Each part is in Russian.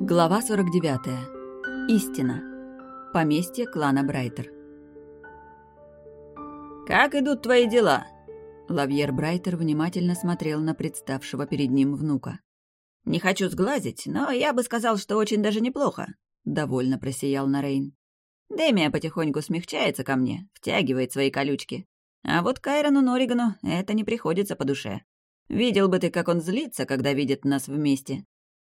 Глава 49. Истина. Поместье клана Брайтер. «Как идут твои дела?» Лавьер Брайтер внимательно смотрел на представшего перед ним внука. «Не хочу сглазить, но я бы сказал, что очень даже неплохо», — довольно просиял Нарейн. «Демия потихоньку смягчается ко мне, втягивает свои колючки. А вот Кайрону Норригану это не приходится по душе. Видел бы ты, как он злится, когда видит нас вместе».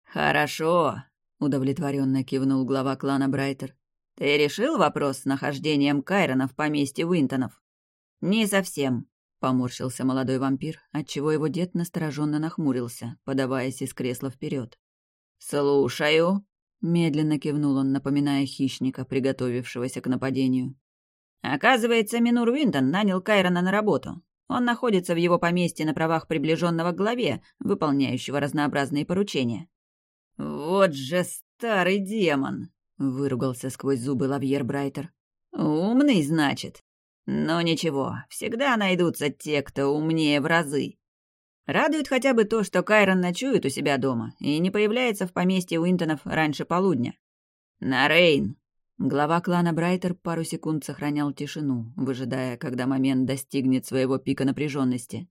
«Хорошо», — удовлетворенно кивнул глава клана Брайтер. «Ты решил вопрос с нахождением Кайрона в поместье Уинтонов?» «Не совсем», — поморщился молодой вампир, отчего его дед настороженно нахмурился, подаваясь из кресла вперед. «Слушаю», — медленно кивнул он, напоминая хищника, приготовившегося к нападению. «Оказывается, Минур Уинтон нанял Кайрона на работу. Он находится в его поместье на правах приближенного к главе, выполняющего разнообразные поручения». «Вот же старый демон!» — выругался сквозь зубы Лавьер Брайтер. «Умный, значит? Но ничего, всегда найдутся те, кто умнее в разы. Радует хотя бы то, что Кайрон ночует у себя дома и не появляется в поместье Уинтонов раньше полудня. Нарейн. Глава клана Брайтер пару секунд сохранял тишину, выжидая, когда момент достигнет своего пика напряженности.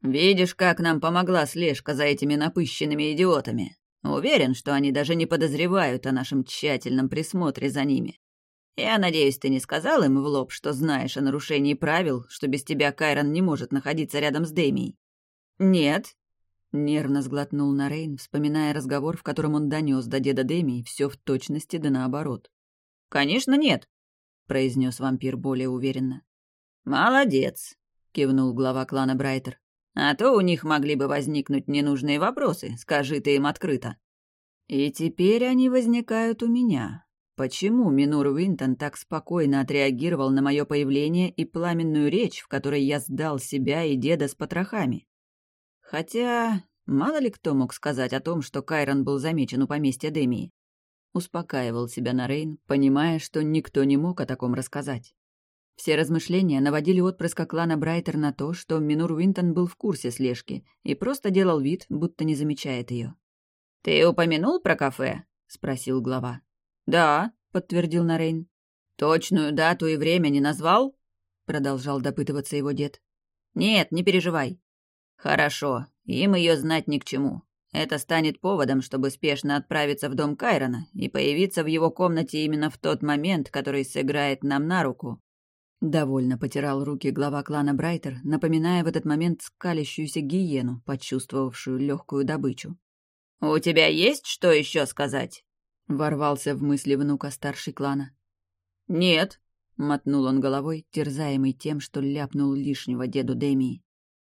«Видишь, как нам помогла слежка за этими напыщенными идиотами? Уверен, что они даже не подозревают о нашем тщательном присмотре за ними. Я надеюсь, ты не сказал им в лоб, что знаешь о нарушении правил, что без тебя Кайрон не может находиться рядом с Дэмией?» «Нет», — нервно сглотнул Нарейн, вспоминая разговор, в котором он донес до деда Дэмии все в точности да наоборот. «Конечно, нет», — произнес вампир более уверенно. «Молодец», — кивнул глава клана Брайтер. «А то у них могли бы возникнуть ненужные вопросы, скажи ты им открыто». «И теперь они возникают у меня», Почему Минур Уинтон так спокойно отреагировал на мое появление и пламенную речь, в которой я сдал себя и деда с потрохами? Хотя, мало ли кто мог сказать о том, что Кайрон был замечен у поместья Демии. Успокаивал себя Нарейн, понимая, что никто не мог о таком рассказать. Все размышления наводили отпрыска клана Брайтер на то, что Минур Уинтон был в курсе слежки и просто делал вид, будто не замечает ее. «Ты упомянул про кафе?» — спросил глава. «Да», — подтвердил Нарейн. «Точную дату и время не назвал?» — продолжал допытываться его дед. «Нет, не переживай». «Хорошо, им ее знать ни к чему. Это станет поводом, чтобы спешно отправиться в дом Кайрона и появиться в его комнате именно в тот момент, который сыграет нам на руку». Довольно потирал руки глава клана Брайтер, напоминая в этот момент скалящуюся гиену, почувствовавшую легкую добычу. «У тебя есть что еще сказать?» — ворвался в мысли внука старший клана. «Нет», — мотнул он головой, терзаемый тем, что ляпнул лишнего деду Демии.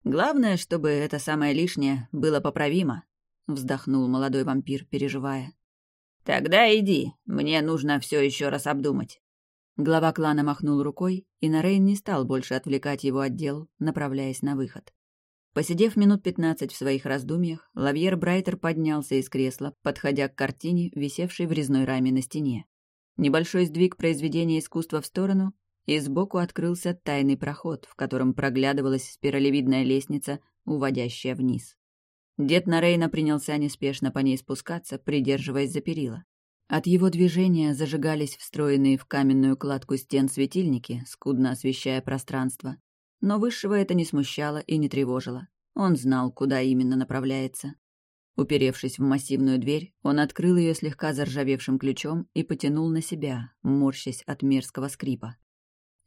«Главное, чтобы это самое лишнее было поправимо», — вздохнул молодой вампир, переживая. «Тогда иди, мне нужно все еще раз обдумать». Глава клана махнул рукой, и Нарейн не стал больше отвлекать его от дел, направляясь на выход. Посидев минут пятнадцать в своих раздумьях, Лавьер Брайтер поднялся из кресла, подходя к картине, висевшей в резной раме на стене. Небольшой сдвиг произведения искусства в сторону, и сбоку открылся тайный проход, в котором проглядывалась спиралевидная лестница, уводящая вниз. Дед Нарейна принялся неспешно по ней спускаться, придерживаясь за перила. От его движения зажигались встроенные в каменную кладку стен светильники, скудно освещая пространство, но Высшего это не смущало и не тревожило. Он знал, куда именно направляется. Уперевшись в массивную дверь, он открыл ее слегка заржавевшим ключом и потянул на себя, морщась от мерзкого скрипа.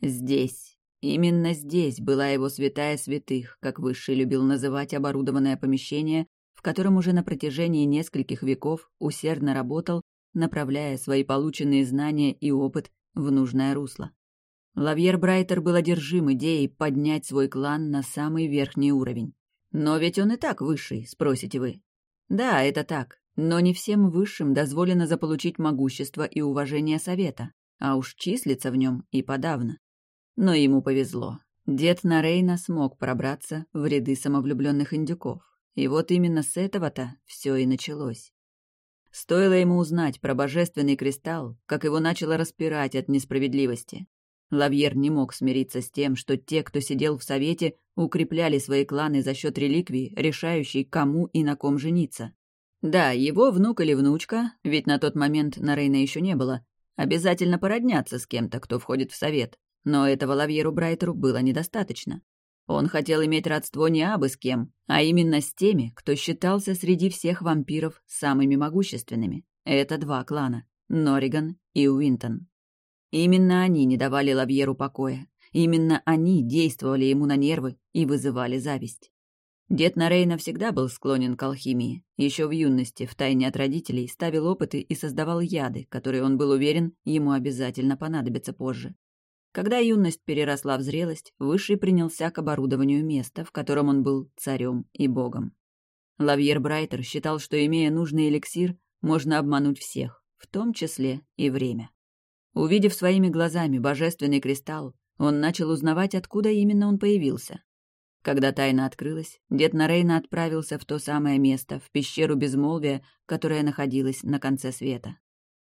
Здесь, именно здесь была его святая святых, как Высший любил называть оборудованное помещение, в котором уже на протяжении нескольких веков усердно работал, направляя свои полученные знания и опыт в нужное русло. Лавьер Брайтер был одержим идеей поднять свой клан на самый верхний уровень. Но ведь он и так высший, спросите вы. Да, это так, но не всем высшим дозволено заполучить могущество и уважение совета, а уж числиться в нем и подавно. Но ему повезло. Дед Нарейна смог пробраться в ряды самовлюбленных индюков. И вот именно с этого-то все и началось. Стоило ему узнать про божественный кристалл, как его начало распирать от несправедливости. Лавьер не мог смириться с тем, что те, кто сидел в совете, укрепляли свои кланы за счет реликвии, решающей, кому и на ком жениться. Да, его внук или внучка, ведь на тот момент на Рейна еще не было, обязательно породнятся с кем-то, кто входит в совет. Но этого Лавьеру Брайтеру было недостаточно. Он хотел иметь родство не абы с кем, а именно с теми, кто считался среди всех вампиров самыми могущественными. Это два клана — Норриган и Уинтон. Именно они не давали Лавьеру покоя. Именно они действовали ему на нервы и вызывали зависть. Дед Нарейна всегда был склонен к алхимии. Еще в юности, втайне от родителей, ставил опыты и создавал яды, которые он был уверен, ему обязательно понадобятся позже. Когда юность переросла в зрелость, Высший принялся к оборудованию места, в котором он был царем и богом. Лавьер Брайтер считал, что, имея нужный эликсир, можно обмануть всех, в том числе и время. Увидев своими глазами божественный кристалл, он начал узнавать, откуда именно он появился. Когда тайна открылась, дед Нарейна отправился в то самое место, в пещеру безмолвия, которая находилась на конце света.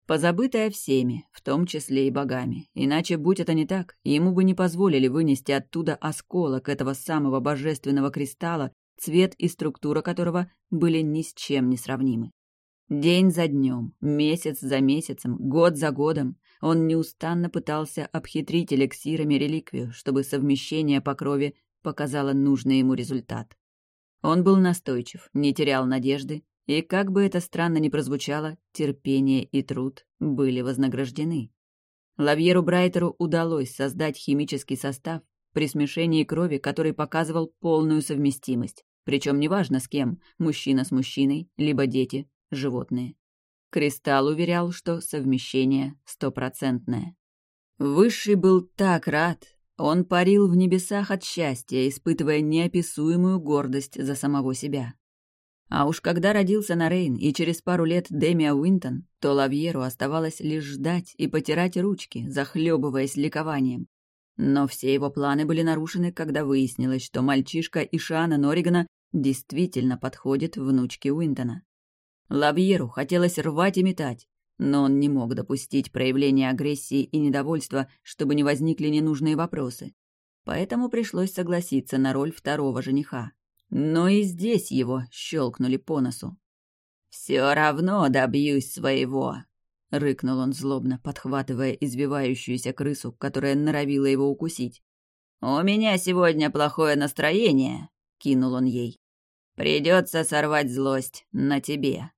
Позабытая всеми, в том числе и богами. Иначе, будь это не так, ему бы не позволили вынести оттуда осколок этого самого божественного кристалла, цвет и структура которого были ни с чем не сравнимы. День за днем, месяц за месяцем, год за годом он неустанно пытался обхитрить эликсирами реликвию, чтобы совмещение по крови показала нужный ему результат. Он был настойчив, не терял надежды, и, как бы это странно ни прозвучало, терпение и труд были вознаграждены. Лавьеру Брайтеру удалось создать химический состав при смешении крови, который показывал полную совместимость, причем неважно с кем, мужчина с мужчиной, либо дети, животные. Кристалл уверял, что совмещение стопроцентное. Высший был так рад, он парил в небесах от счастья, испытывая неописуемую гордость за самого себя. А уж когда родился Нарейн и через пару лет Демия Уинтон, то Лавьеру оставалось лишь ждать и потирать ручки, захлебываясь ликованием. Но все его планы были нарушены, когда выяснилось, что мальчишка Ишана Норригана действительно подходит внучке Уинтона. Лавьеру хотелось рвать и метать, но он не мог допустить проявления агрессии и недовольства, чтобы не возникли ненужные вопросы. Поэтому пришлось согласиться на роль второго жениха. Но и здесь его щелкнули по носу. «Все равно добьюсь своего», — рыкнул он злобно, подхватывая извивающуюся крысу, которая норовила его укусить. «У меня сегодня плохое настроение», — кинул он ей. «Придется сорвать злость на тебе».